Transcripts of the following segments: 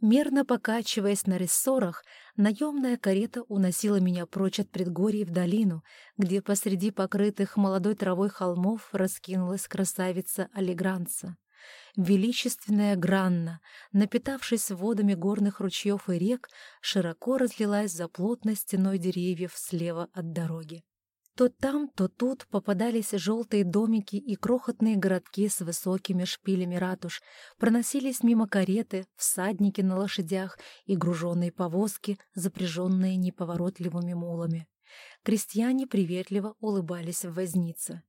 Мерно покачиваясь на рессорах, наемная карета уносила меня прочь от предгорий в долину, где посреди покрытых молодой травой холмов раскинулась красавица Алигранца. Величественная Гранна, напитавшись водами горных ручьев и рек, широко разлилась за плотной стеной деревьев слева от дороги. То там, то тут попадались желтые домики и крохотные городки с высокими шпилями ратуш, проносились мимо кареты, всадники на лошадях и груженные повозки, запряженные неповоротливыми мулами. Крестьяне приветливо улыбались в вознице.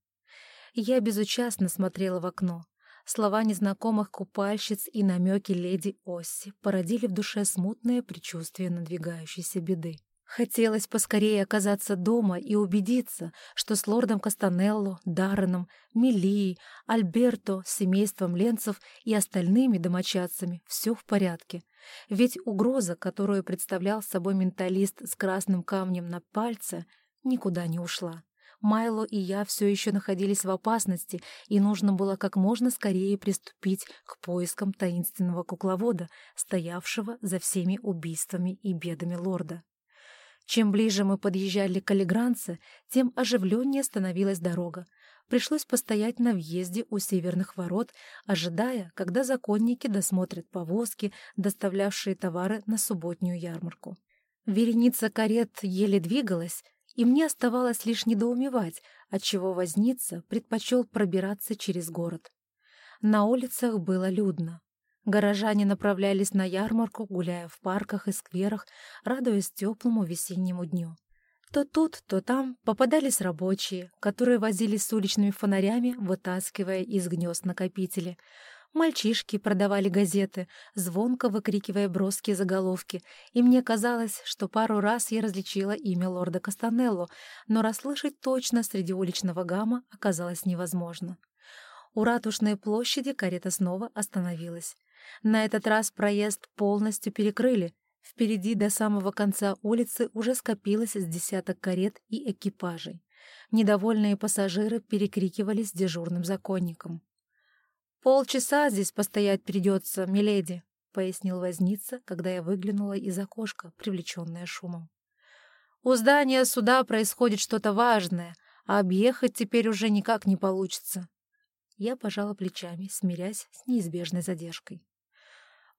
Я безучастно смотрела в окно. Слова незнакомых купальщиц и намеки леди Осси породили в душе смутное предчувствие надвигающейся беды. Хотелось поскорее оказаться дома и убедиться, что с лордом Кастанелло, Дарреном, Мелией, Альберто, семейством Ленцев и остальными домочадцами все в порядке. Ведь угроза, которую представлял собой менталист с красным камнем на пальце, никуда не ушла. Майло и я все еще находились в опасности, и нужно было как можно скорее приступить к поискам таинственного кукловода, стоявшего за всеми убийствами и бедами лорда. Чем ближе мы подъезжали к Алигранце, тем оживленнее становилась дорога. Пришлось постоять на въезде у северных ворот, ожидая, когда законники досмотрят повозки, доставлявшие товары на субботнюю ярмарку. Вереница карет еле двигалась, и мне оставалось лишь недоумевать, отчего возница предпочел пробираться через город. На улицах было людно. Горожане направлялись на ярмарку, гуляя в парках и скверах, радуясь теплому весеннему дню. То тут, то там попадались рабочие, которые возились с уличными фонарями, вытаскивая из гнезд накопители. Мальчишки продавали газеты, звонко выкрикивая броские заголовки, и мне казалось, что пару раз я различила имя лорда Кастанелло, но расслышать точно среди уличного гамма оказалось невозможно. У ратушной площади карета снова остановилась. На этот раз проезд полностью перекрыли. Впереди до самого конца улицы уже скопилось с десяток карет и экипажей. Недовольные пассажиры перекрикивались дежурным законником. «Полчаса здесь постоять придется, миледи», — пояснил возница, когда я выглянула из окошка, привлеченная шумом. «У здания суда происходит что-то важное, а объехать теперь уже никак не получится». Я пожала плечами, смирясь с неизбежной задержкой.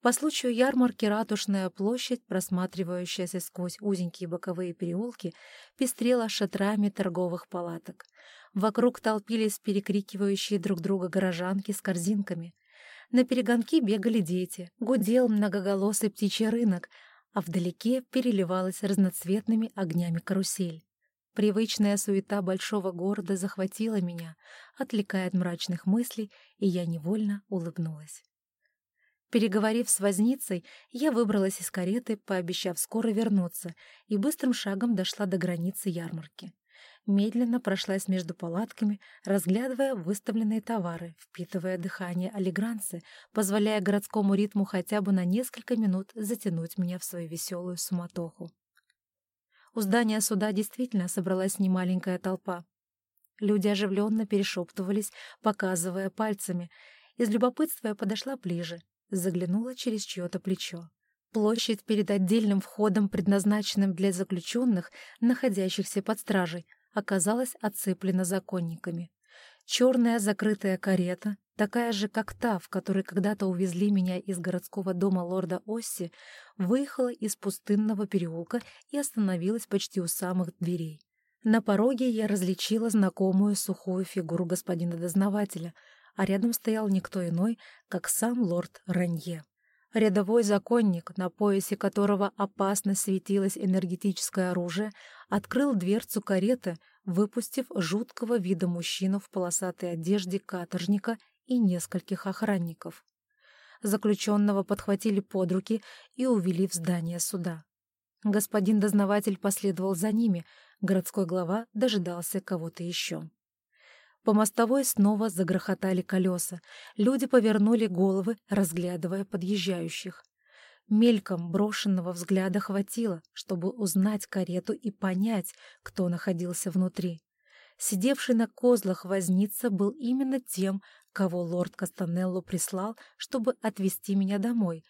По случаю ярмарки Ратушная площадь, просматривающаяся сквозь узенькие боковые переулки, пестрела шатрами торговых палаток. Вокруг толпились перекрикивающие друг друга горожанки с корзинками. На перегонки бегали дети, гудел многоголосый птичий рынок, а вдалеке переливалась разноцветными огнями карусель. Привычная суета большого города захватила меня, отвлекая от мрачных мыслей, и я невольно улыбнулась. Переговорив с возницей, я выбралась из кареты, пообещав скоро вернуться, и быстрым шагом дошла до границы ярмарки. Медленно прошлась между палатками, разглядывая выставленные товары, впитывая дыхание алигранцы, позволяя городскому ритму хотя бы на несколько минут затянуть меня в свою веселую суматоху. У здания суда действительно собралась немаленькая толпа. Люди оживленно перешептывались, показывая пальцами. Из любопытства я подошла ближе, заглянула через чье-то плечо. Площадь перед отдельным входом, предназначенным для заключенных, находящихся под стражей, оказалась оцеплена законниками. Черная закрытая карета, такая же, как та, в которой когда-то увезли меня из городского дома лорда Осси, выехала из пустынного переулка и остановилась почти у самых дверей. На пороге я различила знакомую сухую фигуру господина дознавателя — а рядом стоял никто иной, как сам лорд Ранье. Рядовой законник, на поясе которого опасно светилось энергетическое оружие, открыл дверцу кареты, выпустив жуткого вида мужчину в полосатой одежде каторжника и нескольких охранников. Заключенного подхватили под руки и увели в здание суда. Господин дознаватель последовал за ними, городской глава дожидался кого-то еще. По мостовой снова загрохотали колеса. Люди повернули головы, разглядывая подъезжающих. Мельком брошенного взгляда хватило, чтобы узнать карету и понять, кто находился внутри. Сидевший на козлах возница был именно тем, кого лорд Кастанелло прислал, чтобы отвезти меня домой,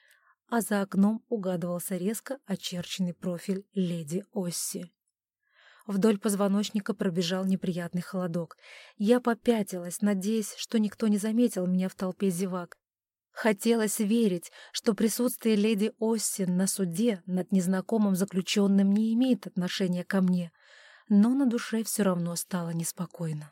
а за окном угадывался резко очерченный профиль леди Осси. Вдоль позвоночника пробежал неприятный холодок. Я попятилась, надеясь, что никто не заметил меня в толпе зевак. Хотелось верить, что присутствие леди Оссин на суде над незнакомым заключенным не имеет отношения ко мне, но на душе все равно стало неспокойно.